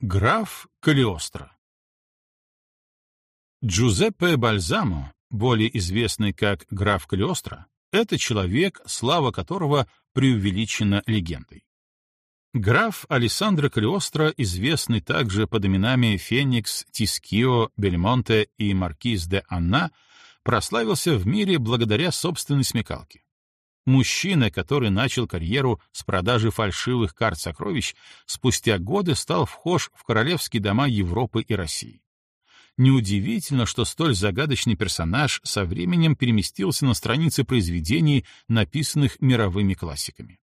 Граф Калиостро Джузеппе Бальзамо, более известный как граф Калиостро, это человек, слава которого преувеличена легендой. Граф Алессандро Калиостро, известный также под именами Феникс, Тискио, Бельмонте и Маркиз де Анна, прославился в мире благодаря собственной смекалке. Мужчина, который начал карьеру с продажи фальшивых карт сокровищ, спустя годы стал вхож в королевские дома Европы и России. Неудивительно, что столь загадочный персонаж со временем переместился на страницы произведений, написанных мировыми классиками.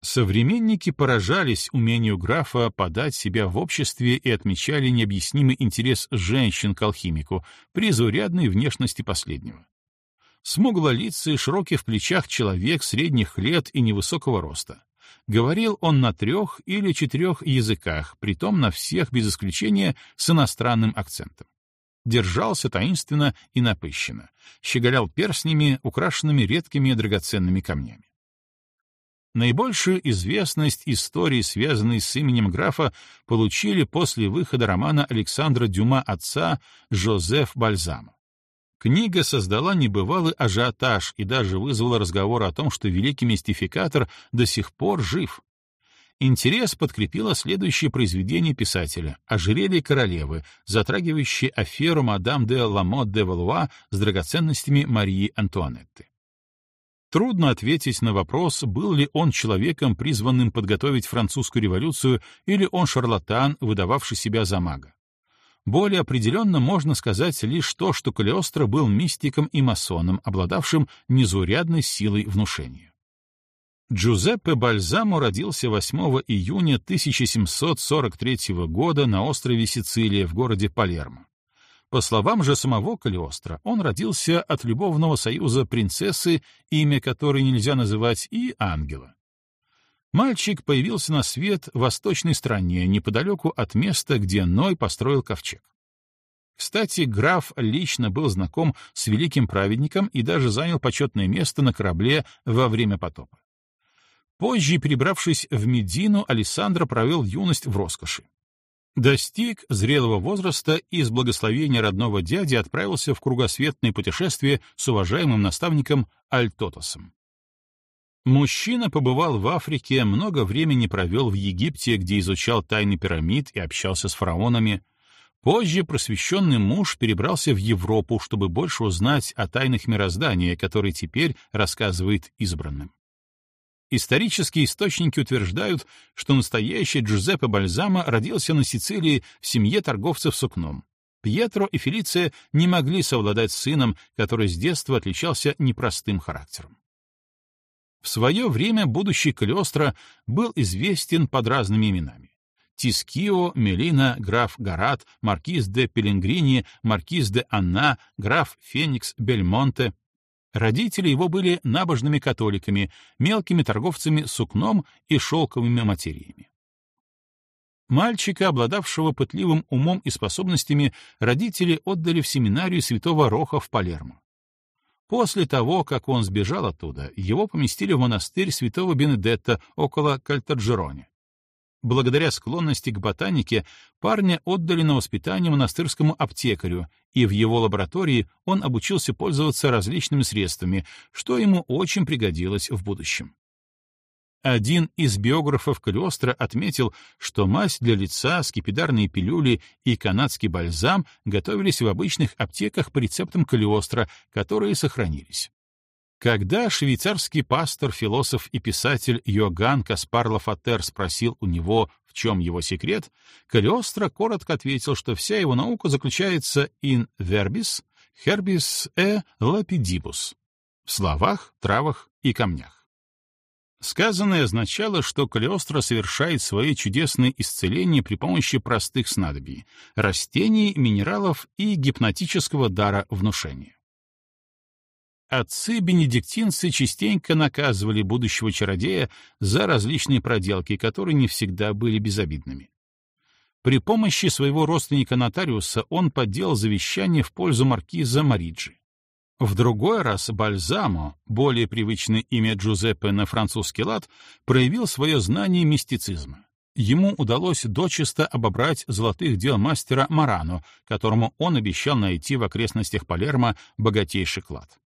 Современники поражались умению графа подать себя в обществе и отмечали необъяснимый интерес женщин к алхимику при заурядной внешности последнего. Смуглолицый, широкий в плечах человек средних лет и невысокого роста. Говорил он на трех или четырех языках, притом на всех без исключения с иностранным акцентом. Держался таинственно и напыщенно, щеголял перстнями, украшенными редкими драгоценными камнями. Наибольшую известность истории, связанные с именем графа, получили после выхода романа Александра Дюма отца Жозеф Бальзама. Книга создала небывалый ажиотаж и даже вызвала разговор о том, что великий мистификатор до сих пор жив. Интерес подкрепило следующее произведение писателя «Ожерелье королевы», затрагивающее аферу мадам де Ламот де Валуа с драгоценностями Марии Антуанетты. Трудно ответить на вопрос, был ли он человеком, призванным подготовить французскую революцию, или он шарлатан, выдававший себя за мага. Более определенно можно сказать лишь то, что Калиостро был мистиком и масоном, обладавшим незаурядной силой внушения. Джузеппе Бальзамо родился 8 июня 1743 года на острове Сицилия в городе Палермо. По словам же самого Калиостро, он родился от любовного союза принцессы, имя которой нельзя называть, и ангела. Мальчик появился на свет в восточной стране, неподалеку от места, где Ной построил ковчег. Кстати, граф лично был знаком с великим праведником и даже занял почетное место на корабле во время потопа. Позже, перебравшись в Медину, Александр провел юность в роскоши. Достиг зрелого возраста и с благословения родного дяди отправился в кругосветное путешествие с уважаемым наставником Альтотосом. Мужчина побывал в Африке, много времени провел в Египте, где изучал тайны пирамид и общался с фараонами. Позже просвещенный муж перебрался в Европу, чтобы больше узнать о тайнах мироздания, которые теперь рассказывает избранным. Исторические источники утверждают, что настоящий Джузеппе Бальзама родился на Сицилии в семье торговцев сукном. Пьетро и Фелиция не могли совладать с сыном, который с детства отличался непростым характером. В свое время будущий Калиостро был известен под разными именами. Тискио, Мелина, граф Гарат, маркиз де Пеленгрини, маркиз де Анна, граф Феникс Бельмонте. Родители его были набожными католиками, мелкими торговцами сукном и шелковыми материями. Мальчика, обладавшего пытливым умом и способностями, родители отдали в семинарию святого Роха в Палермо. После того, как он сбежал оттуда, его поместили в монастырь святого Бенедетта около Кальтаджероне. Благодаря склонности к ботанике парня отдали на воспитание монастырскому аптекарю, и в его лаборатории он обучился пользоваться различными средствами, что ему очень пригодилось в будущем. Один из биографов Калиостро отметил, что мазь для лица, скипидарные пилюли и канадский бальзам готовились в обычных аптеках по рецептам Калиостро, которые сохранились. Когда швейцарский пастор, философ и писатель Йоганн Каспар Лафатер спросил у него, в чем его секрет, Калиостро коротко ответил, что вся его наука заключается in verbis, herbis e lapidibus — в словах, травах и камнях. Сказанное означало, что Калиостро совершает свои чудесные исцеления при помощи простых снадобий, растений, минералов и гипнотического дара внушения. Отцы-бенедиктинцы частенько наказывали будущего чародея за различные проделки, которые не всегда были безобидными. При помощи своего родственника-нотариуса он подделал завещание в пользу маркиза Мариджи. В другой раз Бальзамо, более привычное имя Джузеппе на французский лад, проявил свое знание мистицизма. ему удалось дочисто обобрать золотых дел мастера Марану, которому он обещал найти в окрестностях Палермо богатейший клад.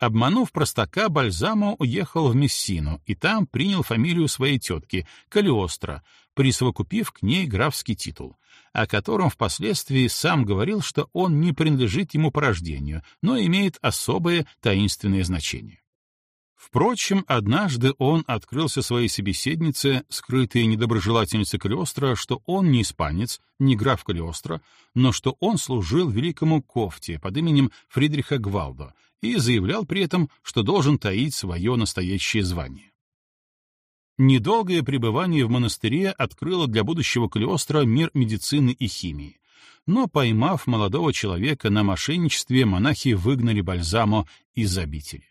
Обманув простака, Бальзамо уехал в Мессину и там принял фамилию своей тетки, Калиостро, присовокупив к ней графский титул, о котором впоследствии сам говорил, что он не принадлежит ему по рождению, но имеет особое таинственное значение. Впрочем, однажды он открылся своей собеседнице, скрытой недоброжелательнице Калиостро, что он не испанец, не граф Калиостро, но что он служил великому Кофте под именем Фридриха Гвалдо и заявлял при этом, что должен таить свое настоящее звание. Недолгое пребывание в монастыре открыло для будущего Калиостро мир медицины и химии. Но, поймав молодого человека на мошенничестве, монахи выгнали Бальзамо из обители.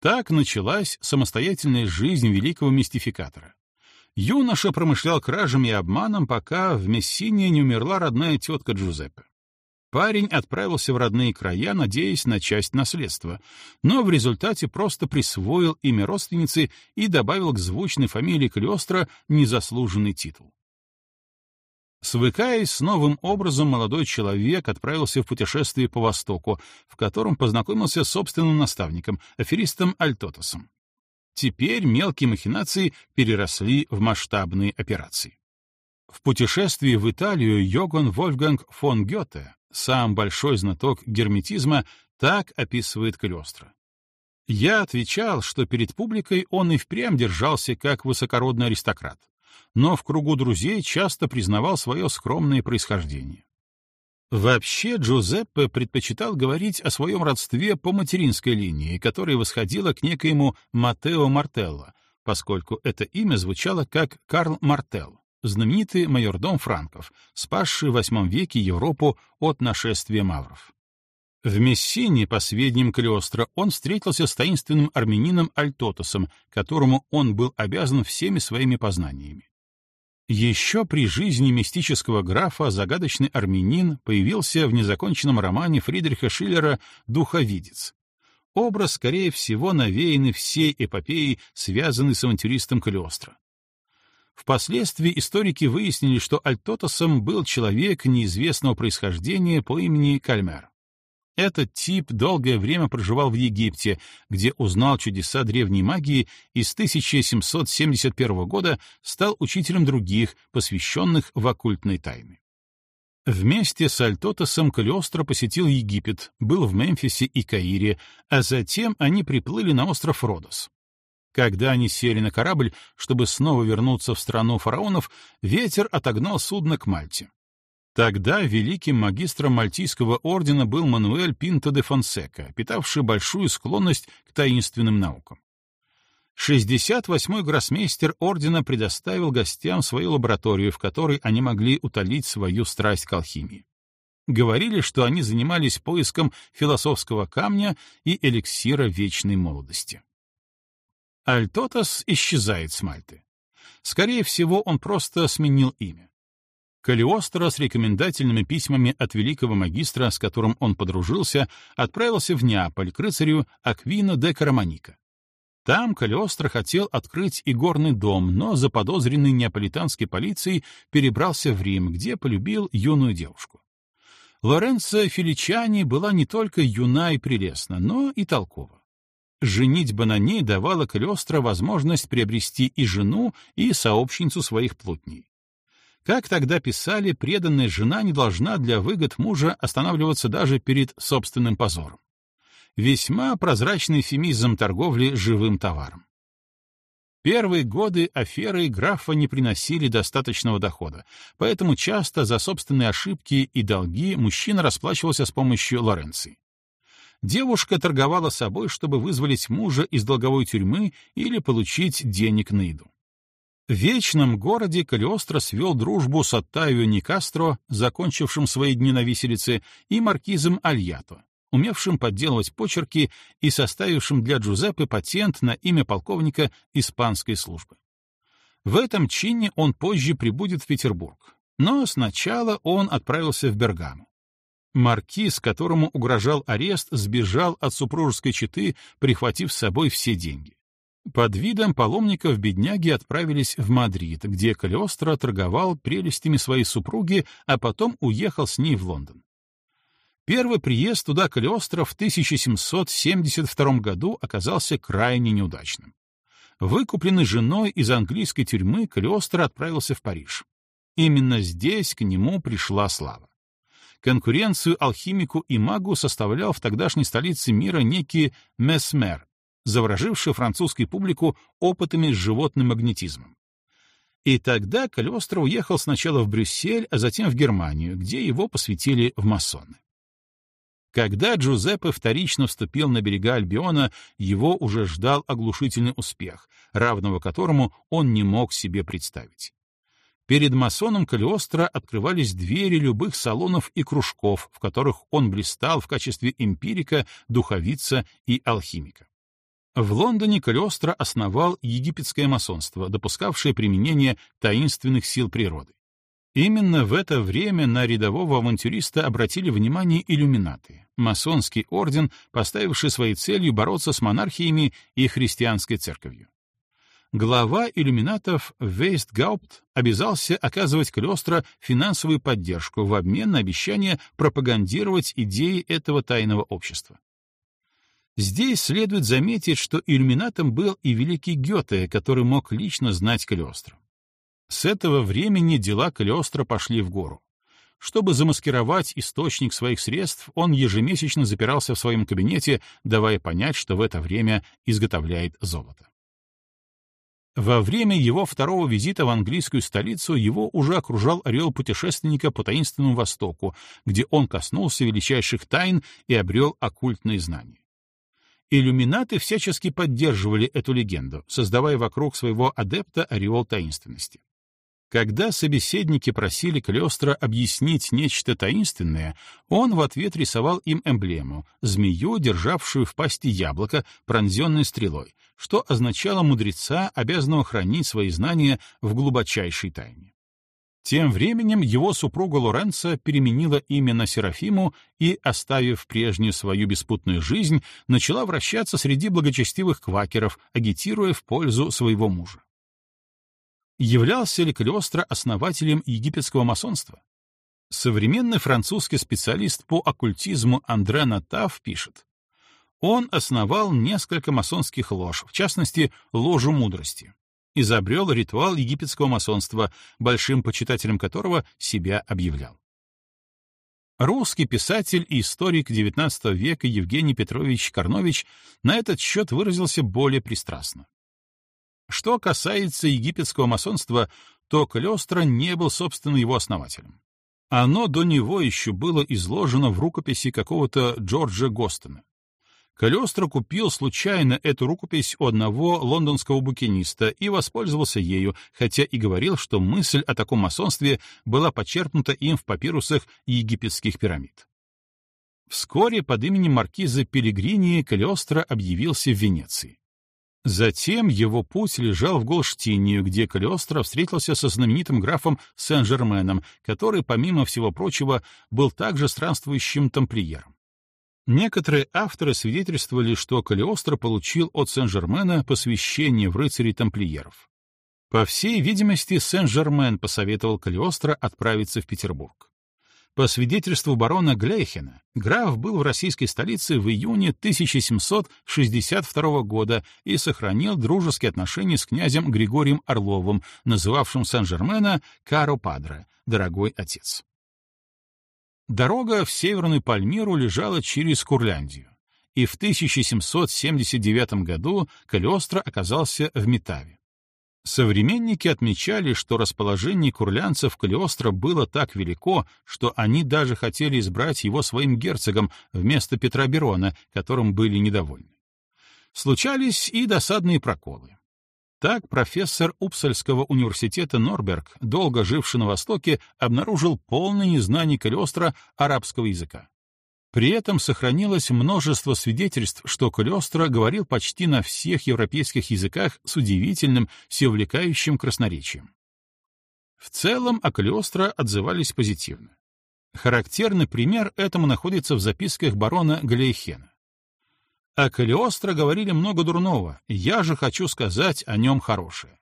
Так началась самостоятельная жизнь великого мистификатора. Юноша промышлял кражем и обманом, пока в Мессине не умерла родная тетка Джузеппе. Парень отправился в родные края, надеясь на часть наследства, но в результате просто присвоил имя родственницы и добавил к звучной фамилии Калиостро незаслуженный титул. Свыкаясь с новым образом, молодой человек отправился в путешествие по Востоку, в котором познакомился с собственным наставником, аферистом Альтотосом. Теперь мелкие махинации переросли в масштабные операции. В путешествии в Италию Йоган Вольфганг фон Гёте, сам большой знаток герметизма, так описывает Калиостро. Я отвечал, что перед публикой он и впрямь держался как высокородный аристократ но в кругу друзей часто признавал свое скромное происхождение. Вообще Джузеппе предпочитал говорить о своем родстве по материнской линии, которая восходила к некоему Матео Мартелло, поскольку это имя звучало как Карл Мартелл, знаменитый майордом франков, спасший в VIII веке Европу от нашествия мавров. В Мессине, по сведениям Калиостро, он встретился с таинственным армянином Альтотосом, которому он был обязан всеми своими познаниями. Еще при жизни мистического графа загадочный армянин появился в незаконченном романе Фридриха Шиллера «Духовидец». Образ, скорее всего, навеянный всей эпопеей, связанной с авантюристом Калиостро. Впоследствии историки выяснили, что Альтотосом был человек неизвестного происхождения по имени Кальмер. Этот тип долгое время проживал в Египте, где узнал чудеса древней магии и с 1771 года стал учителем других, посвященных в оккультной тайны. Вместе с Альтотосом Калиостро посетил Египет, был в Мемфисе и Каире, а затем они приплыли на остров Родос. Когда они сели на корабль, чтобы снова вернуться в страну фараонов, ветер отогнал судно к Мальте. Тогда великим магистром Мальтийского ордена был Мануэль Пинто де Фонсека, питавший большую склонность к таинственным наукам. 68-й гроссмейстер ордена предоставил гостям свою лабораторию, в которой они могли утолить свою страсть к алхимии. Говорили, что они занимались поиском философского камня и эликсира вечной молодости. Альтотас исчезает с Мальты. Скорее всего, он просто сменил имя. Калиостро с рекомендательными письмами от великого магистра, с которым он подружился, отправился в Неаполь к рыцарю Аквино де Караманика. Там Калиостро хотел открыть игорный дом, но заподозренный неаполитанской полицией перебрался в Рим, где полюбил юную девушку. Лоренцо Феличани была не только юна и прелестна, но и толкова. Женитьба на ней давала Калиостро возможность приобрести и жену, и сообщницу своих плутней. Как тогда писали, преданная жена не должна для выгод мужа останавливаться даже перед собственным позором. Весьма прозрачный эфемизм торговли живым товаром. Первые годы аферы графа не приносили достаточного дохода, поэтому часто за собственные ошибки и долги мужчина расплачивался с помощью Лоренции. Девушка торговала собой, чтобы вызволить мужа из долговой тюрьмы или получить денег на еду. В вечном городе Калиостро свел дружбу с Оттавио Никастро, закончившим свои дни на виселице, и маркизом Альято, умевшим подделывать почерки и составившим для Джузеппе патент на имя полковника испанской службы. В этом чине он позже прибудет в Петербург, но сначала он отправился в Бергаму. Маркиз, которому угрожал арест, сбежал от супружеской четы, прихватив с собой все деньги. Под видом паломников бедняги отправились в Мадрид, где Калиостро торговал прелестями своей супруги, а потом уехал с ней в Лондон. Первый приезд туда Калиостро в 1772 году оказался крайне неудачным. Выкупленный женой из английской тюрьмы, Калиостро отправился в Париж. Именно здесь к нему пришла слава. Конкуренцию алхимику и магу составлял в тогдашней столице мира некий Месмер, завороживший французскую публику опытами с животным магнетизмом. И тогда Калиостро уехал сначала в Брюссель, а затем в Германию, где его посвятили в масоны. Когда Джузеппе вторично вступил на берега Альбиона, его уже ждал оглушительный успех, равного которому он не мог себе представить. Перед масоном Калиостро открывались двери любых салонов и кружков, в которых он блистал в качестве эмпирика, духовица и алхимика. В Лондоне Калиостро основал египетское масонство, допускавшее применение таинственных сил природы. Именно в это время на рядового авантюриста обратили внимание иллюминаты, масонский орден, поставивший своей целью бороться с монархиями и христианской церковью. Глава иллюминатов Вейстгаупт обязался оказывать Клёстро финансовую поддержку в обмен на обещание пропагандировать идеи этого тайного общества. Здесь следует заметить, что иллюминатом был и великий Гёте, который мог лично знать Калиостро. С этого времени дела Калиостро пошли в гору. Чтобы замаскировать источник своих средств, он ежемесячно запирался в своем кабинете, давая понять, что в это время изготовляет золото. Во время его второго визита в английскую столицу его уже окружал орел путешественника по таинственному Востоку, где он коснулся величайших тайн и обрел оккультные знания. Иллюминаты всячески поддерживали эту легенду, создавая вокруг своего адепта ореол таинственности. Когда собеседники просили Калиостро объяснить нечто таинственное, он в ответ рисовал им эмблему — змею, державшую в пасти яблоко, пронзенной стрелой, что означало мудреца, обязанного хранить свои знания в глубочайшей тайне. Тем временем его супруга Лоренцо переменила имя на Серафиму и, оставив прежнюю свою беспутную жизнь, начала вращаться среди благочестивых квакеров, агитируя в пользу своего мужа. Являлся ли Калиостро основателем египетского масонства? Современный французский специалист по оккультизму Андре Натав пишет, он основал несколько масонских лож, в частности, ложу мудрости. Изобрел ритуал египетского масонства, большим почитателем которого себя объявлял. Русский писатель и историк XIX века Евгений Петрович Карнович на этот счет выразился более пристрастно. Что касается египетского масонства, то Калиостро не был, собственно, его основателем. Оно до него еще было изложено в рукописи какого-то Джорджа Гостона. Калиостро купил случайно эту рукопись у одного лондонского букиниста и воспользовался ею, хотя и говорил, что мысль о таком масонстве была почерпнута им в папирусах египетских пирамид. Вскоре под именем маркиза Пелигрини Калиостро объявился в Венеции. Затем его путь лежал в Голштинию, где Калиостро встретился со знаменитым графом Сен-Жерменом, который, помимо всего прочего, был также странствующим тамплиером. Некоторые авторы свидетельствовали, что Калиостро получил от Сен-Жермена посвящение в рыцарей тамплиеров. По всей видимости, Сен-Жермен посоветовал Калиостро отправиться в Петербург. По свидетельству барона Глейхена, граф был в российской столице в июне 1762 года и сохранил дружеские отношения с князем Григорием Орловым, называвшим Сан-Жермена «Каро Падре» — «Дорогой отец». Дорога в Северную Пальмиру лежала через Курляндию, и в 1779 году Калиостро оказался в Метаве. Современники отмечали, что расположение курлянцев Калиостро было так велико, что они даже хотели избрать его своим герцогом вместо Петра Берона, которым были недовольны. Случались и досадные проколы. Так профессор Упсальского университета Норберг, долго живший на Востоке, обнаружил полное незнание Калиостро арабского языка. При этом сохранилось множество свидетельств, что Калиостро говорил почти на всех европейских языках с удивительным, всеувлекающим красноречием. В целом о Калиостро отзывались позитивно. Характерный пример этому находится в записках барона Галейхена. О Калиостро говорили много дурного, я же хочу сказать о нем хорошее.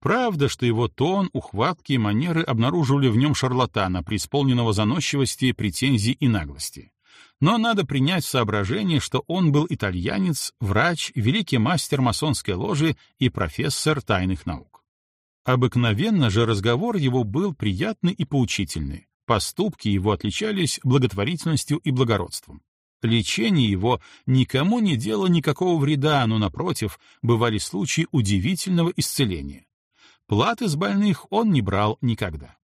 Правда, что его тон, ухватки и манеры обнаруживали в нем шарлатана, преисполненного заносчивости, претензий и наглости. Но надо принять соображение, что он был итальянец, врач, великий мастер масонской ложи и профессор тайных наук. Обыкновенно же разговор его был приятный и поучительный. Поступки его отличались благотворительностью и благородством. Лечение его никому не делало никакого вреда, но, напротив, бывали случаи удивительного исцеления. Платы с больных он не брал никогда.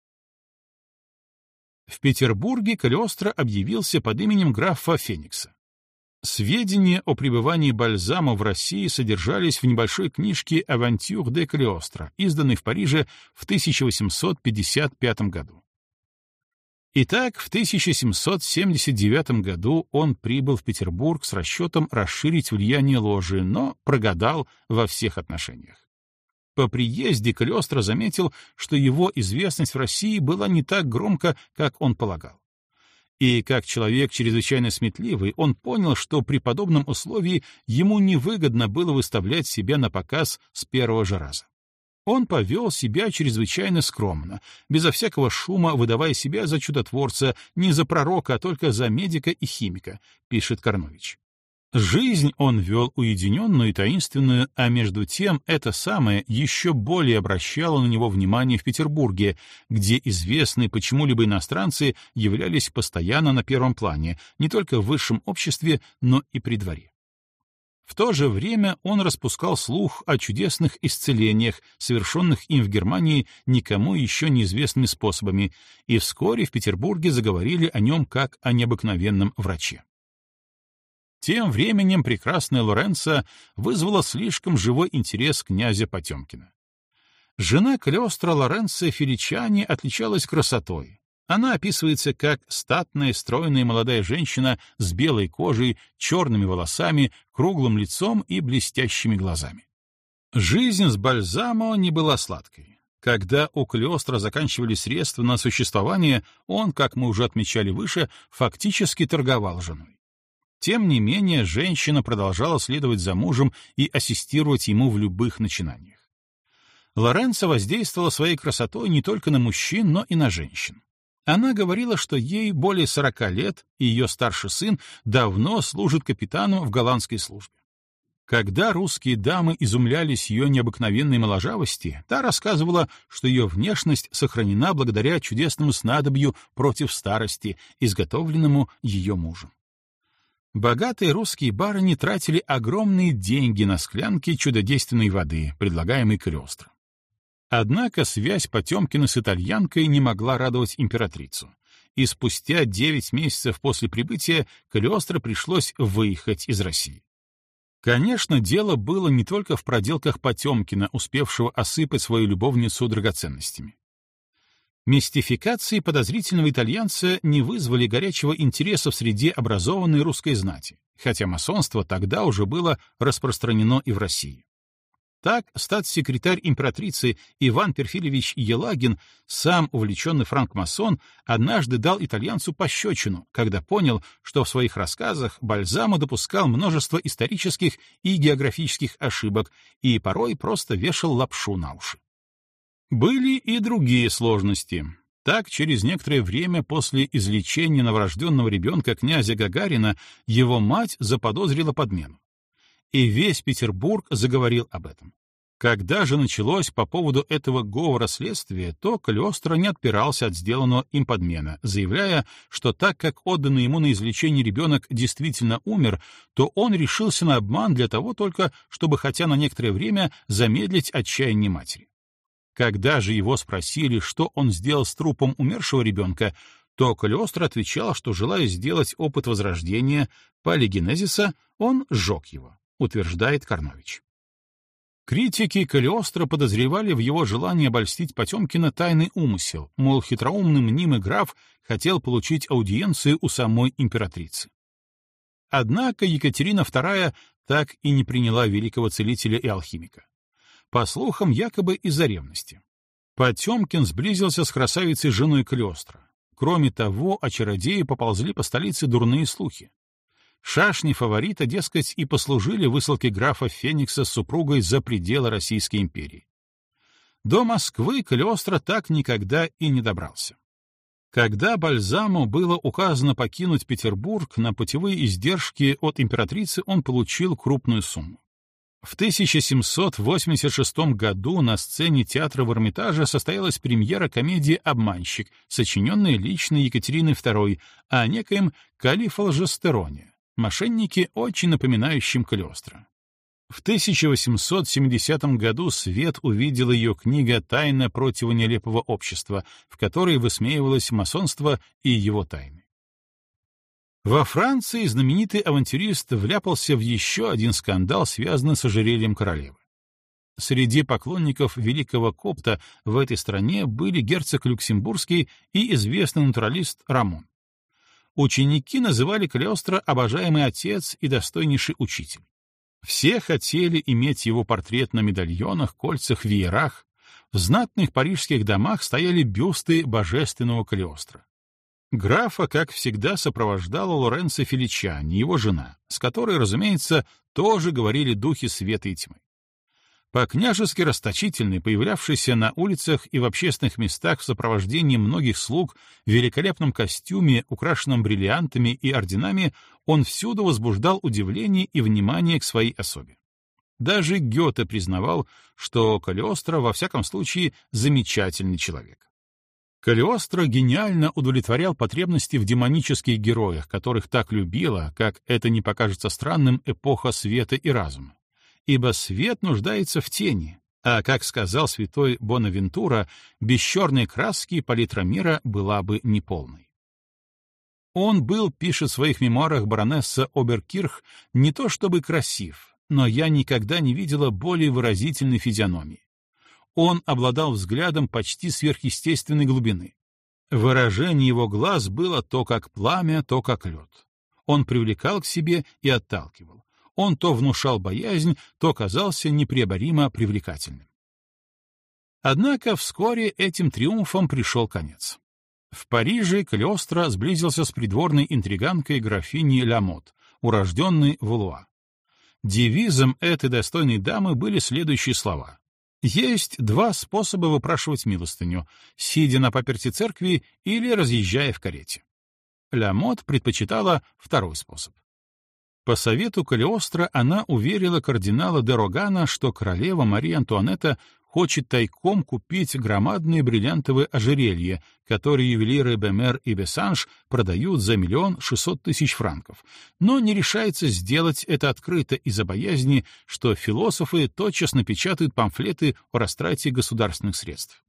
В Петербурге Калиостро объявился под именем графа Феникса. Сведения о пребывании Бальзама в России содержались в небольшой книжке «Авантюр де Калиостро», изданной в Париже в 1855 году. Итак, в 1779 году он прибыл в Петербург с расчетом расширить влияние ложи, но прогадал во всех отношениях. По приезде Калиостро заметил, что его известность в России была не так громка, как он полагал. И как человек чрезвычайно сметливый, он понял, что при подобном условии ему невыгодно было выставлять себя на показ с первого же раза. Он повел себя чрезвычайно скромно, безо всякого шума выдавая себя за чудотворца, не за пророка, а только за медика и химика, пишет Корнович. Жизнь он вел уединенную и таинственную, а между тем это самое еще более обращало на него внимание в Петербурге, где известные почему-либо иностранцы являлись постоянно на первом плане, не только в высшем обществе, но и при дворе. В то же время он распускал слух о чудесных исцелениях, совершенных им в Германии никому еще неизвестными способами, и вскоре в Петербурге заговорили о нем как о необыкновенном враче. Тем временем прекрасная Лоренца вызвала слишком живой интерес князя Потемкина. Жена Калиостро Лоренцо Феличани отличалась красотой. Она описывается как статная, стройная молодая женщина с белой кожей, черными волосами, круглым лицом и блестящими глазами. Жизнь с Бальзамо не была сладкой. Когда у Калиостро заканчивали средства на существование, он, как мы уже отмечали выше, фактически торговал женой. Тем не менее, женщина продолжала следовать за мужем и ассистировать ему в любых начинаниях. Лоренцо воздействовала своей красотой не только на мужчин, но и на женщин. Она говорила, что ей более сорока лет, и ее старший сын давно служит капитаном в голландской службе. Когда русские дамы изумлялись ее необыкновенной моложавости, та рассказывала, что ее внешность сохранена благодаря чудесному снадобью против старости, изготовленному ее мужем. Богатые русские барыни тратили огромные деньги на склянки чудодейственной воды, предлагаемой Калиостро. Однако связь Потемкина с итальянкой не могла радовать императрицу, и спустя девять месяцев после прибытия Калиостро пришлось выехать из России. Конечно, дело было не только в проделках Потемкина, успевшего осыпать свою любовницу драгоценностями. Мистификации подозрительного итальянца не вызвали горячего интереса в среде образованной русской знати, хотя масонство тогда уже было распространено и в России. Так, статс-секретарь императрицы Иван Перфильевич Елагин, сам увлеченный франкмасон, однажды дал итальянцу пощечину, когда понял, что в своих рассказах Бальзамо допускал множество исторических и географических ошибок и порой просто вешал лапшу на уши. Были и другие сложности. Так, через некоторое время после излечения новорожденного ребенка князя Гагарина его мать заподозрила подмену. И весь Петербург заговорил об этом. Когда же началось по поводу этого говора следствия, то Калиостро не отпирался от сделанного им подмена, заявляя, что так как отданный ему на излечение ребенок действительно умер, то он решился на обман для того только, чтобы хотя на некоторое время замедлить отчаяние матери. Когда же его спросили, что он сделал с трупом умершего ребенка, то Калиостро отвечал, что, желая сделать опыт возрождения палигенезиса, он сжег его, утверждает Карнович. Критики Калиостро подозревали в его желании обольстить Потемкина тайный умысел, мол, хитроумный мнимый граф хотел получить аудиенцию у самой императрицы. Однако Екатерина II так и не приняла великого целителя и алхимика по слухам, якобы из-за ревности. Потемкин сблизился с красавицей женой Клёстра. Кроме того, о чародее поползли по столице дурные слухи. Шашни фаворита, дескать, и послужили высылке графа Феникса с супругой за пределы Российской империи. До Москвы Калиостро так никогда и не добрался. Когда Бальзаму было указано покинуть Петербург, на путевые издержки от императрицы он получил крупную сумму. В 1786 году на сцене театра в Эрмитаже состоялась премьера комедии «Обманщик», сочиненная лично Екатериной II о некоем Калифе Лжестероне, мошеннике, очень напоминающем Калиостро. В 1870 году свет увидела ее книга «Тайна противонелепого общества», в которой высмеивалось масонство и его тайны. Во Франции знаменитый авантюрист вляпался в еще один скандал, связанный с ожерельем королевы. Среди поклонников великого копта в этой стране были герцог Люксембургский и известный натуралист Рамон. Ученики называли Калиостро «обожаемый отец» и «достойнейший учитель». Все хотели иметь его портрет на медальонах, кольцах, веерах. В знатных парижских домах стояли бюсты божественного Калиостро. Графа, как всегда, сопровождала Лоренцо Феличани, его жена, с которой, разумеется, тоже говорили духи света и тьмы. По-княжески расточительный, появлявшийся на улицах и в общественных местах в сопровождении многих слуг, в великолепном костюме, украшенном бриллиантами и орденами, он всюду возбуждал удивление и внимание к своей особе. Даже Гёте признавал, что Калиостро, во всяком случае, замечательный человек. Калиостро гениально удовлетворял потребности в демонических героях, которых так любила, как это не покажется странным, эпоха света и разума. Ибо свет нуждается в тени, а, как сказал святой Бонавентура, без черной краски палитра мира была бы неполной. Он был, пишет в своих мемуарах баронесса Оберкирх, не то чтобы красив, но я никогда не видела более выразительной физиономии он обладал взглядом почти сверхъестественной глубины. Выражение его глаз было то как пламя, то как лед. Он привлекал к себе и отталкивал. Он то внушал боязнь, то казался непреоборимо привлекательным. Однако вскоре этим триумфом пришел конец. В Париже Калиостро сблизился с придворной интриганкой графиней Ламот, урожденной Вулуа. Девизом этой достойной дамы были следующие слова. Есть два способа выпрашивать милостыню — сидя на паперти церкви или разъезжая в карете. Ламот предпочитала второй способ. По совету Калиостро она уверила кардинала де Рогана, что королева Мария Антуанетта хочет тайком купить громадные бриллиантовые ожерелья, которые ювелиры Бемер и Бесанж продают за миллион шестьсот тысяч франков, но не решается сделать это открыто из-за боязни, что философы тотчас напечатают памфлеты о растрате государственных средств.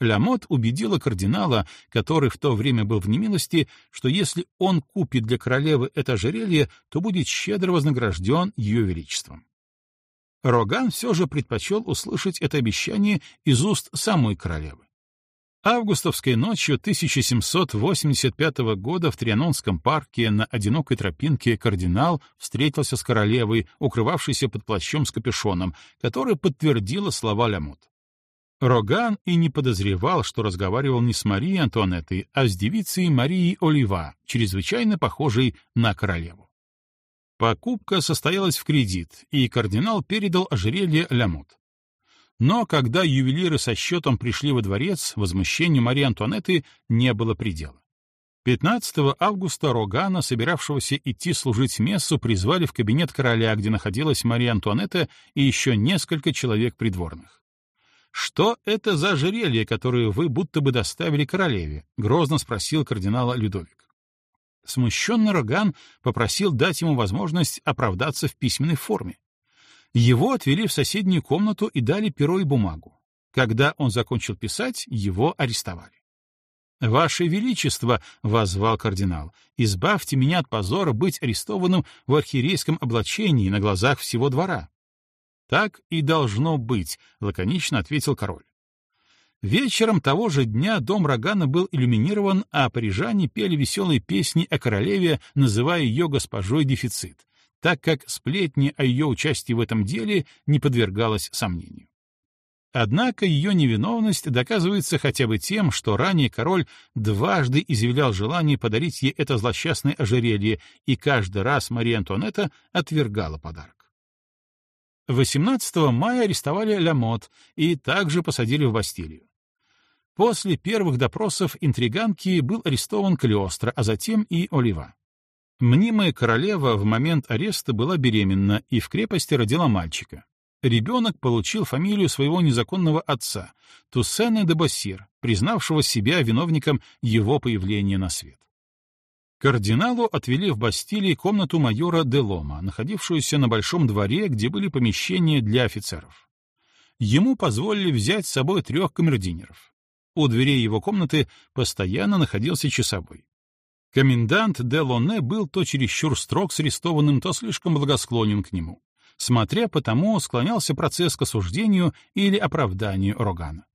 Ламот убедила кардинала, который в то время был в немилости, что если он купит для королевы это ожерелье, то будет щедро вознагражден ее величеством. Роган все же предпочел услышать это обещание из уст самой королевы. Августовской ночью 1785 года в Трианонском парке на одинокой тропинке кардинал встретился с королевой, укрывавшейся под плащом с капюшоном, которая подтвердила слова Лямут. Роган и не подозревал, что разговаривал не с Марией Антуанеттой, а с девицей Марией Олива, чрезвычайно похожей на королеву. Покупка состоялась в кредит, и кардинал передал ожерелье Лямут. Но когда ювелиры со счетом пришли во дворец, возмущению Марии Антуанетты не было предела. 15 августа Рогана, собиравшегося идти служить мессу, призвали в кабинет короля, где находилась Мария Антуанетта и еще несколько человек придворных. «Что это за ожерелье, которое вы будто бы доставили королеве?» — грозно спросил кардинала Людовик. Смущенный Роган попросил дать ему возможность оправдаться в письменной форме. Его отвели в соседнюю комнату и дали перо и бумагу. Когда он закончил писать, его арестовали. «Ваше Величество», — воззвал кардинал, — «избавьте меня от позора быть арестованным в архиерейском облачении на глазах всего двора». «Так и должно быть», — лаконично ответил король. Вечером того же дня дом Рогана был иллюминирован, а парижане пели веселые песни о королеве, называя ее госпожой дефицит, так как сплетни о ее участии в этом деле не подвергалось сомнению. Однако ее невиновность доказывается хотя бы тем, что ранее король дважды изъявлял желание подарить ей это злосчастное ожерелье, и каждый раз Мария Антуанетта отвергала подарок. 18 мая арестовали Ламот и также посадили в Бастилию. После первых допросов интриганки был арестован Калиостро, а затем и Олива. Мнимая королева в момент ареста была беременна и в крепости родила мальчика. Ребенок получил фамилию своего незаконного отца, Туссена де Боссир, признавшего себя виновником его появления на свет. Кардиналу отвели в Бастилии комнату майора де Лома, находившуюся на большом дворе, где были помещения для офицеров. Ему позволили взять с собой трех камердинеров. У дверей его комнаты постоянно находился часовой. Комендант де Лоне был то чересчур строг с арестованным, то слишком благосклонен к нему. Смотря по тому, склонялся процесс к осуждению или оправданию Рогана.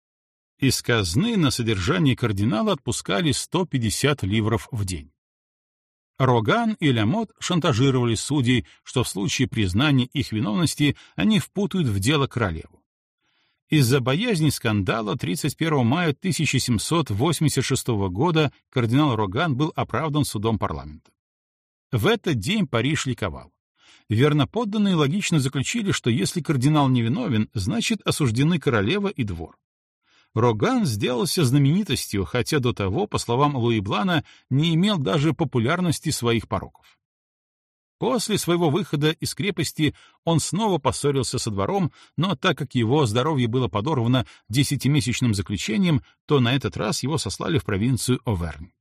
Из казны на содержание кардинала отпускали 150 ливров в день. Роган и Лямот шантажировали судей, что в случае признания их виновности они впутают в дело королеву. Из-за боязни скандала 31 мая 1786 года кардинал Роган был оправдан судом парламента. В этот день Париж ликовал. Верноподданные логично заключили, что если кардинал невиновен, значит осуждены королева и двор. Роган сделался знаменитостью, хотя до того, по словам Луи Блана, не имел даже популярности своих пороков. После своего выхода из крепости он снова поссорился со двором, но так как его здоровье было подорвано десятимесячным заключением, то на этот раз его сослали в провинцию Овернь.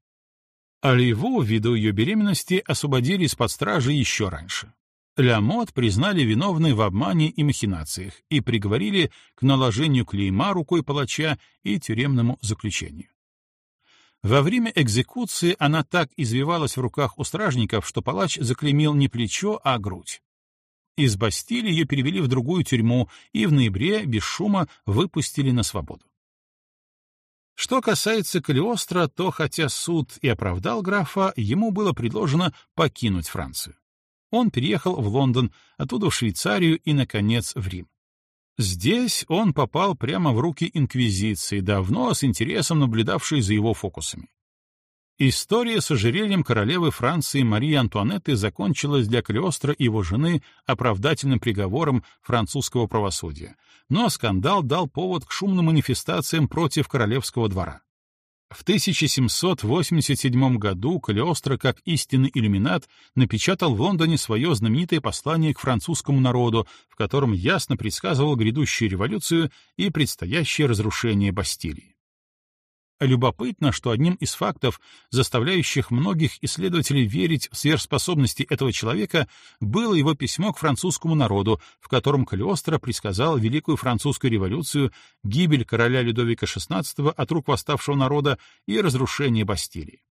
Оливу, ввиду ее беременности, освободили из-под стражи еще раньше. Лямот признали виновной в обмане и махинациях и приговорили к наложению клейма рукой палача и тюремному заключению. Во время экзекуции она так извивалась в руках у стражников, что палач заклемил не плечо, а грудь. Из Бастилии ее перевели в другую тюрьму и в ноябре без шума выпустили на свободу. Что касается Калиостро, то хотя суд и оправдал графа, ему было предложено покинуть Францию. Он переехал в Лондон, оттуда в Швейцарию и, наконец, в Рим. Здесь он попал прямо в руки Инквизиции, давно с интересом наблюдавшей за его фокусами. История с ожерельем королевы Франции Марии Антуанетты закончилась для Калиостро и его жены оправдательным приговором французского правосудия, но скандал дал повод к шумным манифестациям против королевского двора. В 1787 году Калиостро, как истинный иллюминат, напечатал в Лондоне свое знаменитое послание к французскому народу, в котором ясно предсказывал грядущую революцию и предстоящее разрушение Бастилии. Любопытно, что одним из фактов, заставляющих многих исследователей верить в сверхспособности этого человека, было его письмо к французскому народу, в котором Калиостро предсказал Великую Французскую революцию, гибель короля Людовика XVI от рук восставшего народа и разрушение Бастилии.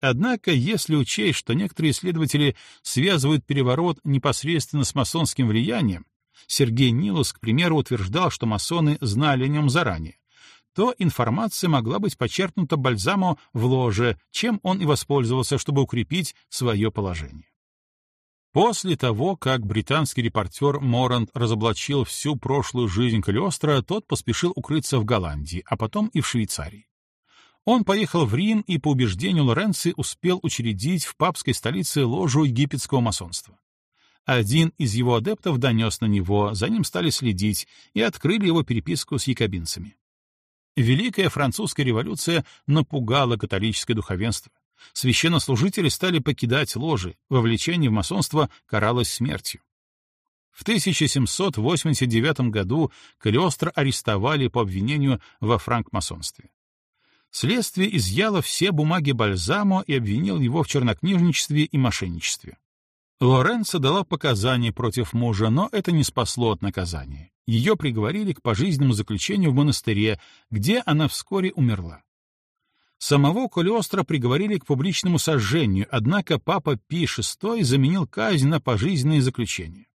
Однако, если учесть, что некоторые исследователи связывают переворот непосредственно с масонским влиянием, Сергей Нилус, к примеру, утверждал, что масоны знали о нем заранее, то информация могла быть почерпнута бальзамо в ложе, чем он и воспользовался, чтобы укрепить свое положение. После того, как британский репортер Морант разоблачил всю прошлую жизнь Калиостро, тот поспешил укрыться в Голландии, а потом и в Швейцарии. Он поехал в Рим и, по убеждению Лоренци, успел учредить в папской столице ложу египетского масонства. Один из его адептов донес на него, за ним стали следить и открыли его переписку с якобинцами. Великая французская революция напугала католическое духовенство. Священнослужители стали покидать ложи, вовлечение в масонство каралось смертью. В 1789 году Калиостро арестовали по обвинению во франкмасонстве. Следствие изъяло все бумаги Бальзамо и обвинил его в чернокнижничестве и мошенничестве. Лоренцо дала показания против мужа, но это не спасло от наказания. Ее приговорили к пожизненному заключению в монастыре, где она вскоре умерла. Самого Колиостро приговорили к публичному сожжению, однако папа Пи VI заменил казнь на пожизненное заключение.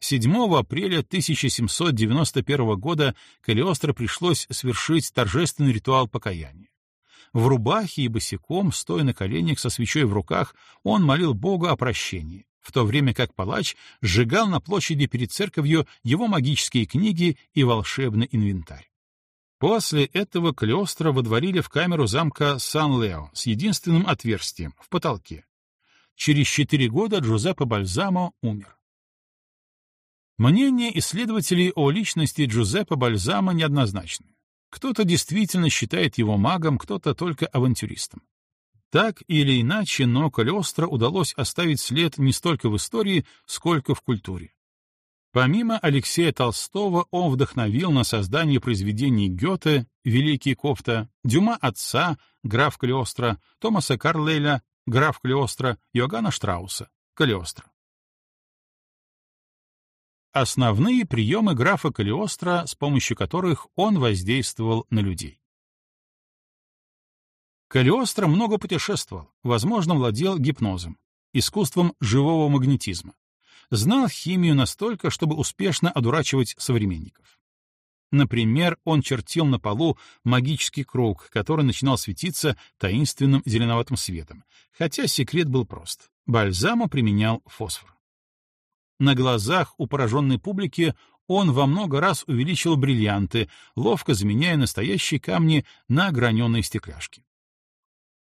7 апреля 1791 года Калиостро пришлось совершить торжественный ритуал покаяния. В рубахе и босиком, стоя на коленях со свечой в руках, он молил Бога о прощении. в то время как палач сжигал на площади перед церковью его магические книги и волшебный инвентарь. После этого Калиостро водворили в камеру замка Сан-Лео с единственным отверстием в потолке. Через четыре года Джузеппе Бальзамо умер. Мнения исследователей о личности Джузеппе Бальзамо неоднозначны. Кто-то действительно считает его магом, кто-то только авантюристом. Так или иначе, но Калиостро удалось оставить след не столько в истории, сколько в культуре. Помимо Алексея Толстого, он вдохновил на создание произведений Гёте «Великий кофта», Дюма отца, граф Калиостро, Томаса Карлейля, граф Калиостро, Йоганна Штрауса, Калиостро. Основные приемы графа Калиостро, с помощью которых он воздействовал на людей. Калиостро много путешествовал, возможно, владел гипнозом, искусством живого магнетизма знал химию настолько, чтобы успешно одурачивать современников. Например, он чертил на полу магический круг, который начинал светиться таинственным зеленоватым светом, хотя секрет был прост. Бальзамо применял фосфор. На глазах у пораженной публики он во много раз увеличил бриллианты, ловко заменяя настоящие камни на граненые стекляшки.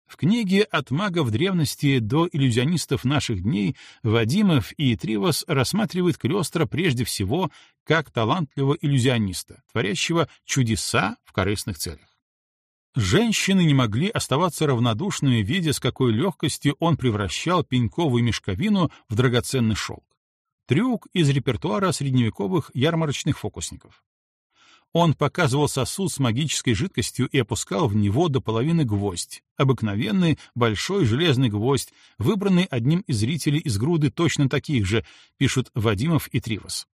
В книге «От магов древности до иллюзионистов наших дней» Вадимов и Тривос рассматривают Клёстра прежде всего как талантливого иллюзиониста, творящего чудеса в корыстных целях. Женщины не могли оставаться равнодушными, видя, с какой легкостью он превращал пеньковую мешковину в драгоценный шелк. Трюк из репертуара средневековых ярмарочных фокусников. Он показывал сосуд с магической жидкостью и опускал в него до половины гвоздь, обыкновенный большой железный гвоздь, выбранный одним из зрителей из груды точно таких же, пишут Вадимов и Тривос.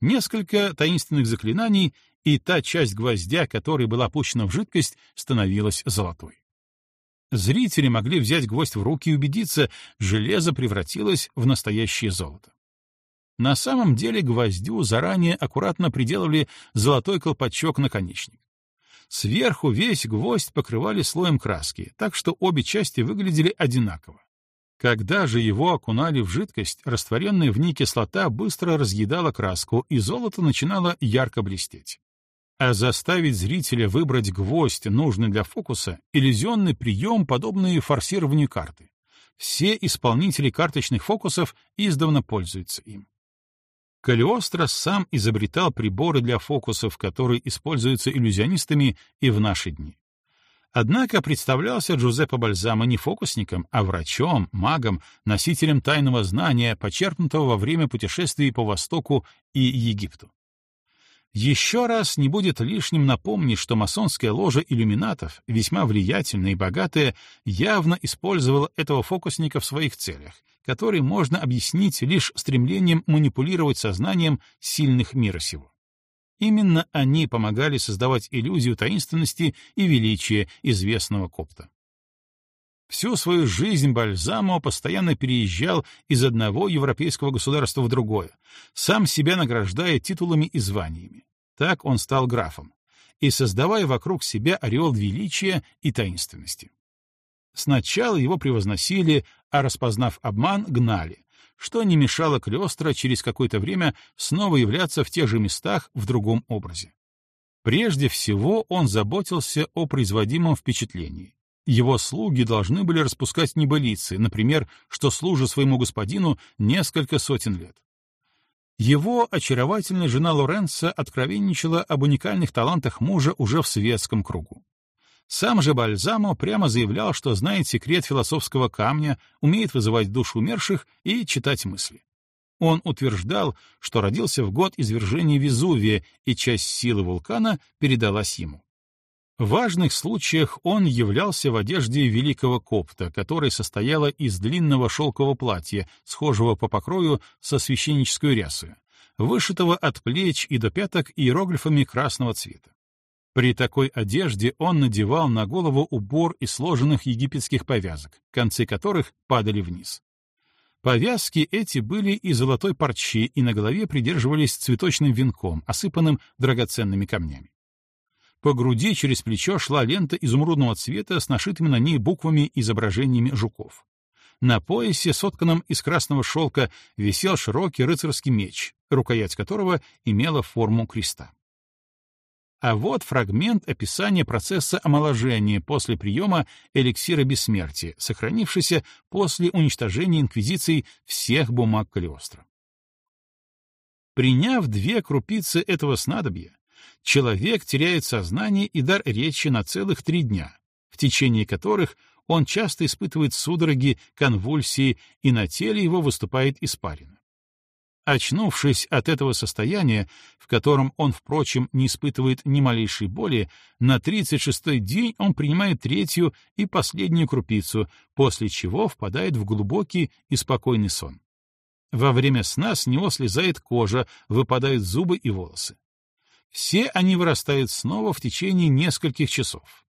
Несколько таинственных заклинаний, и та часть гвоздя, которая была опущена в жидкость, становилась золотой. Зрители могли взять гвоздь в руки и убедиться, железо превратилось в настоящее золото. На самом деле гвоздю заранее аккуратно приделали золотой колпачок-наконечник. Сверху весь гвоздь покрывали слоем краски, так что обе части выглядели одинаково. Когда же его окунали в жидкость, растворенная в ней кислота быстро разъедала краску, и золото начинало ярко блестеть. А заставить зрителя выбрать гвоздь, нужный для фокуса, иллюзионный прием, подобный форсированию карты. Все исполнители карточных фокусов издавна пользуются им. Калиостро сам изобретал приборы для фокусов, которые используются иллюзионистами и в наши дни. Однако представлялся Джузеппе Бальзамо не фокусником, а врачом, магом, носителем тайного знания, почерпнутого во время путешествий по Востоку и Египту. Еще раз не будет лишним напомнить, что масонская ложа иллюминатов, весьма влиятельная и богатая, явно использовала этого фокусника в своих целях, которые можно объяснить лишь стремлением манипулировать сознанием сильных мира сего. Именно они помогали создавать иллюзию таинственности и величия известного копта. Всю свою жизнь Бальзамо постоянно переезжал из одного европейского государства в другое, сам себя награждая титулами и званиями. Так он стал графом, и создавая вокруг себя ореол величия и таинственности. Сначала его превозносили, а распознав обман, гнали, что не мешало Клёстро через какое-то время снова являться в тех же местах в другом образе. Прежде всего он заботился о производимом впечатлении. Его слуги должны были распускать небылицы, например, что служа своему господину несколько сотен лет. Его очаровательная жена Лоренцо откровенничала об уникальных талантах мужа уже в светском кругу. Сам же Бальзамо прямо заявлял, что знает секрет философского камня, умеет вызывать душу умерших и читать мысли. Он утверждал, что родился в год извержения Везувия, и часть силы вулкана передалась ему. В важных случаях он являлся в одежде великого копта, которая состояла из длинного шелкового платья, схожего по покрою со священнической рясой, вышитого от плеч и до пяток иероглифами красного цвета. При такой одежде он надевал на голову убор из сложенных египетских повязок, концы которых падали вниз. Повязки эти были из золотой парчи и на голове придерживались цветочным венком, осыпанным драгоценными камнями. По груди через плечо шла лента изумрудного цвета с нашитыми на ней буквами и изображениями жуков. На поясе, сотканном из красного шелка, висел широкий рыцарский меч, рукоять которого имела форму креста. А вот фрагмент описания процесса омоложения после приема эликсира бессмертия, сохранившийся после уничтожения инквизицией всех бумаг Калиостро. Приняв две крупицы этого снадобья, человек теряет сознание и дар речи на целых три дня, в течение которых он часто испытывает судороги, конвульсии, и на теле его выступает испарина. Очнувшись от этого состояния, в котором он, впрочем, не испытывает ни малейшей боли, на 36-й день он принимает третью и последнюю крупицу, после чего впадает в глубокий и спокойный сон. Во время сна с него слезает кожа, выпадают зубы и волосы. Все они вырастают снова в течение нескольких часов.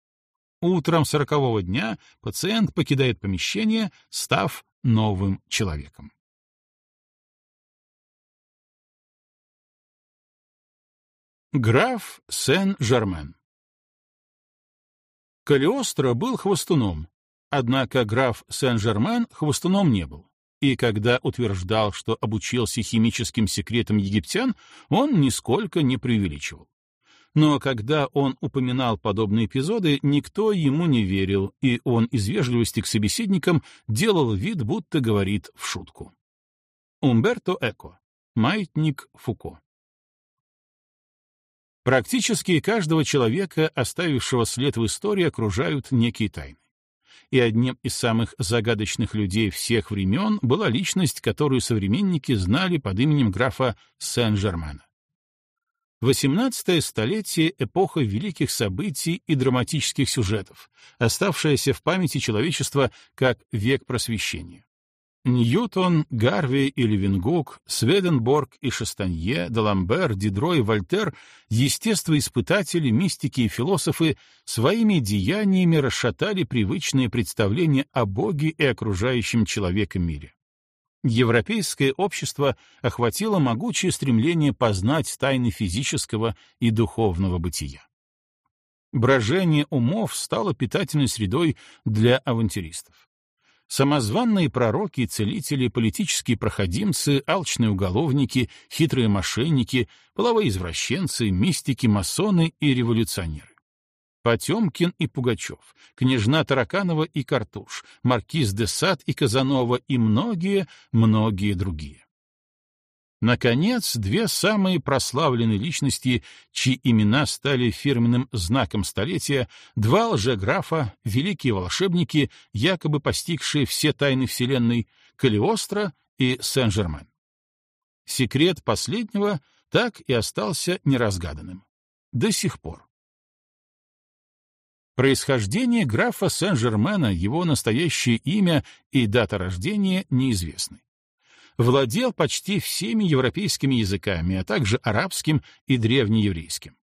Утром сорокового дня пациент покидает помещение, став новым человеком. Граф Сен-Жермен Калиостро был хвостуном, однако граф Сен-Жермен хвостуном не был, и когда утверждал, что обучился химическим секретам египтян, он нисколько не преувеличивал. Но когда он упоминал подобные эпизоды, никто ему не верил, и он из вежливости к собеседникам делал вид, будто говорит в шутку. Умберто Эко. Маятник Фуко. Практически каждого человека, оставившего след в истории, окружают некие тайны. И одним из самых загадочных людей всех времен была личность, которую современники знали под именем графа Сен-Жермена. XVIII столетие — эпоха великих событий и драматических сюжетов, оставшаяся в памяти человечества как век просвещения. Ньютон, Гарви и Левингук, Сведенборг и Шастанье, Даламбер, Дидро и Вольтер — естествоиспытатели, мистики и философы своими деяниями расшатали привычные представления о Боге и окружающем человека мире. Европейское общество охватило могучее стремление познать тайны физического и духовного бытия. Брожение умов стало питательной средой для авантюристов. Самозванные пророки, целители, политические проходимцы, алчные уголовники, хитрые мошенники, половые извращенцы, мистики, масоны и революционеры. Потемкин и Пугачев, княжна Тараканова и Картуш, маркиз де Сад и Казанова и многие-многие другие. Наконец, две самые прославленные личности, чьи имена стали фирменным знаком столетия, два лжеграфа, великие волшебники, якобы постигшие все тайны Вселенной, Калиостро и Сен-Жермен. Секрет последнего так и остался неразгаданным. До сих пор. Происхождение графа Сен-Жермена, его настоящее имя и дата рождения неизвестны. Владел почти всеми европейскими языками, а также арабским и древнееврейским.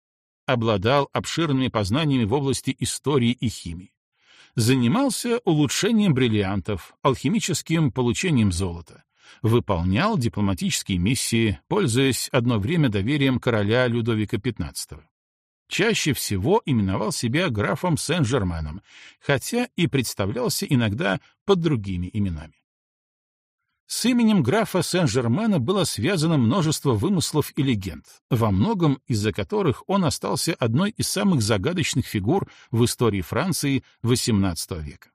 Обладал обширными познаниями в области истории и химии. Занимался улучшением бриллиантов, алхимическим получением золота. Выполнял дипломатические миссии, пользуясь одно время доверием короля Людовика XV чаще всего именовал себя графом Сен-Жерменом, хотя и представлялся иногда под другими именами. С именем графа Сен-Жермена было связано множество вымыслов и легенд, во многом из-за которых он остался одной из самых загадочных фигур в истории Франции XVIII века.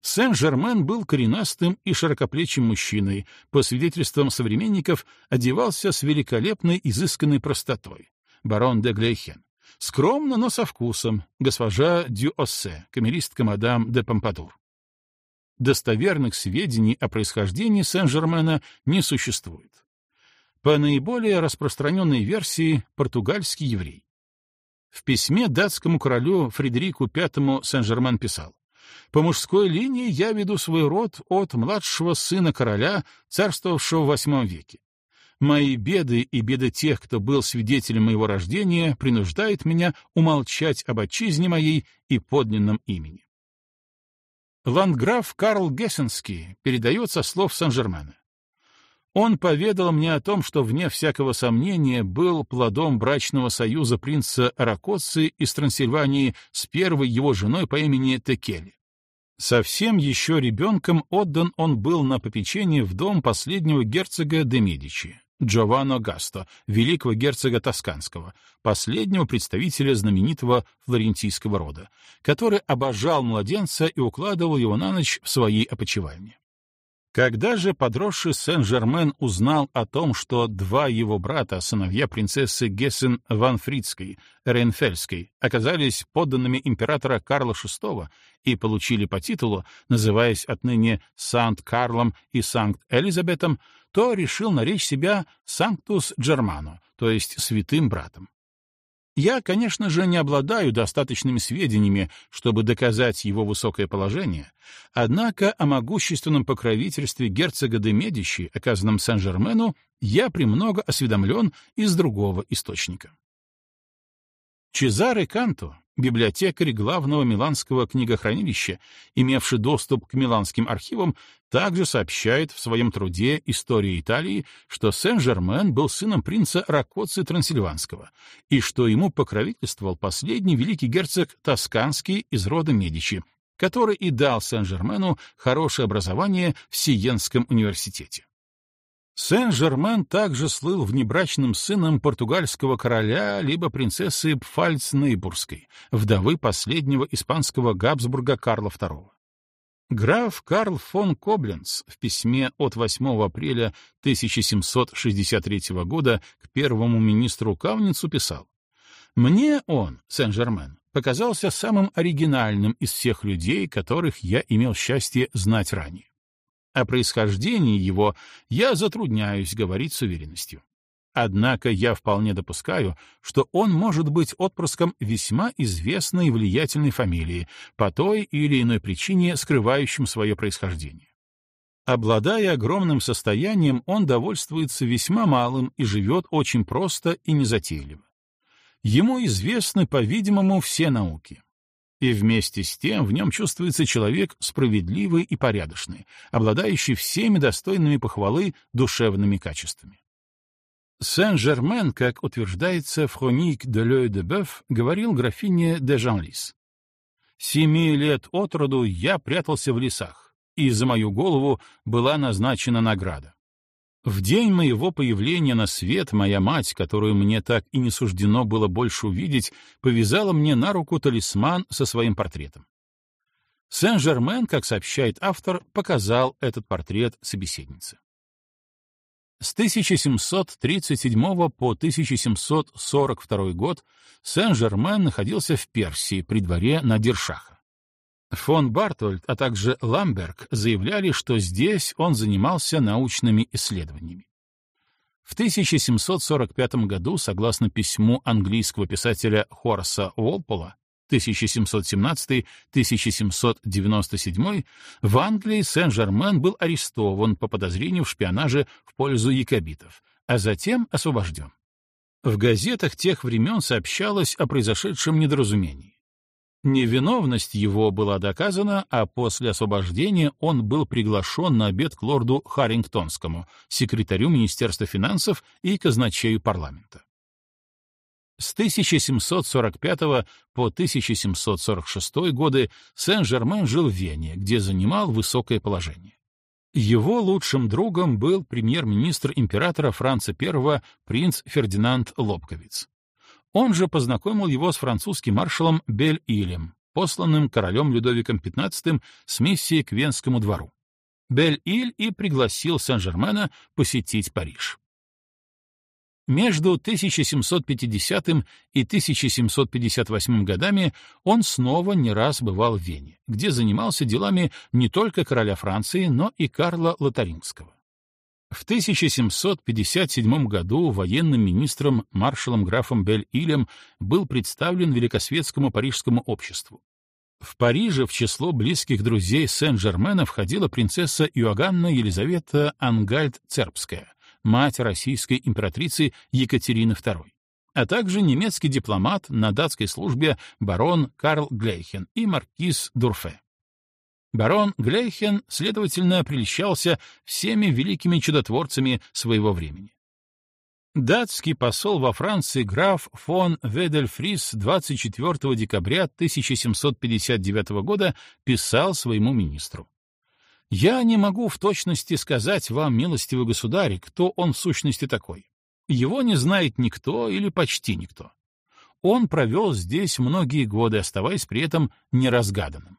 Сен-Жермен был коренастым и широкоплечим мужчиной, по свидетельствам современников, одевался с великолепной изысканной простотой, барон де Глейхен. Скромно, но со вкусом, госпожа Дюоссе, камеристка мадам де Помпадур. Достоверных сведений о происхождении Сен-Жермена не существует. По наиболее распространенной версии, португальский еврей. В письме датскому королю Фредерику V Сен-Жермен писал по мужской линии я веду свой род от младшего сына короля, царствовавшего в VIII веке. Мои беды и беды тех, кто был свидетелем моего рождения, принуждают меня умолчать об отчизне моей и подлинном имени. Ландграф Карл Гессенский передает со слов Сан-Жермена. Он поведал мне о том, что, вне всякого сомнения, был плодом брачного союза принца Ракоци из Трансильвании с первой его женой по имени Текели. Совсем еще ребенком отдан он был на попечение в дом последнего герцога де Джованно Гасто, великого герцога Тосканского, последнего представителя знаменитого флорентийского рода, который обожал младенца и укладывал его на ночь в своей опочивальне. Когда же подросший Сен-Жермен узнал о том, что два его брата, сыновья принцессы Гессен-Ванфридской, Рейнфельской, оказались подданными императора Карла VI и получили по титулу, называясь отныне Санкт-Карлом и Санкт-Элизабетом, то решил наречь себя Санктус Джермано, то есть святым братом. Я, конечно же, не обладаю достаточными сведениями, чтобы доказать его высокое положение, однако о могущественном покровительстве герцога де Медичи, оказанном Сен-Жермену, я премного осведомлен из другого источника. Чезаре Канто, библиотекарь главного миланского книгохранилища, имевший доступ к миланским архивам, также сообщает в своем труде «История Италии», что Сен-Жермен был сыном принца Ракоци Трансильванского и что ему покровительствовал последний великий герцог Тосканский из рода Медичи, который и дал Сен-Жермену хорошее образование в Сиенском университете. Сен-Жермен также слыл внебрачным сыном португальского короля либо принцессы Пфальц-Нейбургской, вдовы последнего испанского Габсбурга Карла II. Граф Карл фон Кобленц в письме от 8 апреля 1763 года к первому министру Кавницу писал «Мне он, Сен-Жермен, показался самым оригинальным из всех людей, которых я имел счастье знать ранее. О происхождении его я затрудняюсь говорить с уверенностью. Однако я вполне допускаю, что он может быть отпрыском весьма известной и влиятельной фамилии, по той или иной причине скрывающим свое происхождение. Обладая огромным состоянием, он довольствуется весьма малым и живет очень просто и незатейливо. Ему известны, по-видимому, все науки и вместе с тем в нем чувствуется человек справедливый и порядочный, обладающий всеми достойными похвалы душевными качествами. Сен-Жермен, как утверждается в «Хроник де Лёй де Бёв», говорил графине де Жанлис. «Семи лет от роду я прятался в лесах, и за мою голову была назначена награда. В день моего появления на свет моя мать, которую мне так и не суждено было больше увидеть, повязала мне на руку талисман со своим портретом. Сен-Жермен, как сообщает автор, показал этот портрет собеседнице. С 1737 по 1742 год Сен-Жермен находился в Персии при дворе Надиршаха. Фон Бартольд, а также Ламберг заявляли, что здесь он занимался научными исследованиями. В 1745 году, согласно письму английского писателя Хораса Уолпола 1717-1797, в Англии Сен-Жермен был арестован по подозрению в шпионаже в пользу якобитов, а затем освобожден. В газетах тех времен сообщалось о произошедшем недоразумении. Невиновность его была доказана, а после освобождения он был приглашен на обед к лорду Харрингтонскому, секретарю Министерства финансов и казначею парламента. С 1745 по 1746 годы Сен-Жермен жил в Вене, где занимал высокое положение. Его лучшим другом был премьер-министр императора Франца I принц Фердинанд Лобковиц. Он же познакомил его с французским маршалом Бель-Илем, посланным королем Людовиком XV с миссией к Венскому двору. Бель-Иль и пригласил Сен-Жермена посетить Париж. Между 1750 и 1758 годами он снова не раз бывал в Вене, где занимался делами не только короля Франции, но и Карла Лотарингского. В 1757 году военным министром маршалом графом Бель-Илем был представлен Великосветскому парижскому обществу. В Париже в число близких друзей Сен-Жермена входила принцесса Иоганна Елизавета Ангальд-Цербская, мать российской императрицы Екатерины II, а также немецкий дипломат на датской службе барон Карл Глейхен и маркиз Дурфе. Барон Глейхен, следовательно, прельщался всеми великими чудотворцами своего времени. Датский посол во Франции граф фон Ведельфрис 24 декабря 1759 года писал своему министру. «Я не могу в точности сказать вам, милостивый государь, кто он в сущности такой. Его не знает никто или почти никто. Он провел здесь многие годы, оставаясь при этом неразгаданным.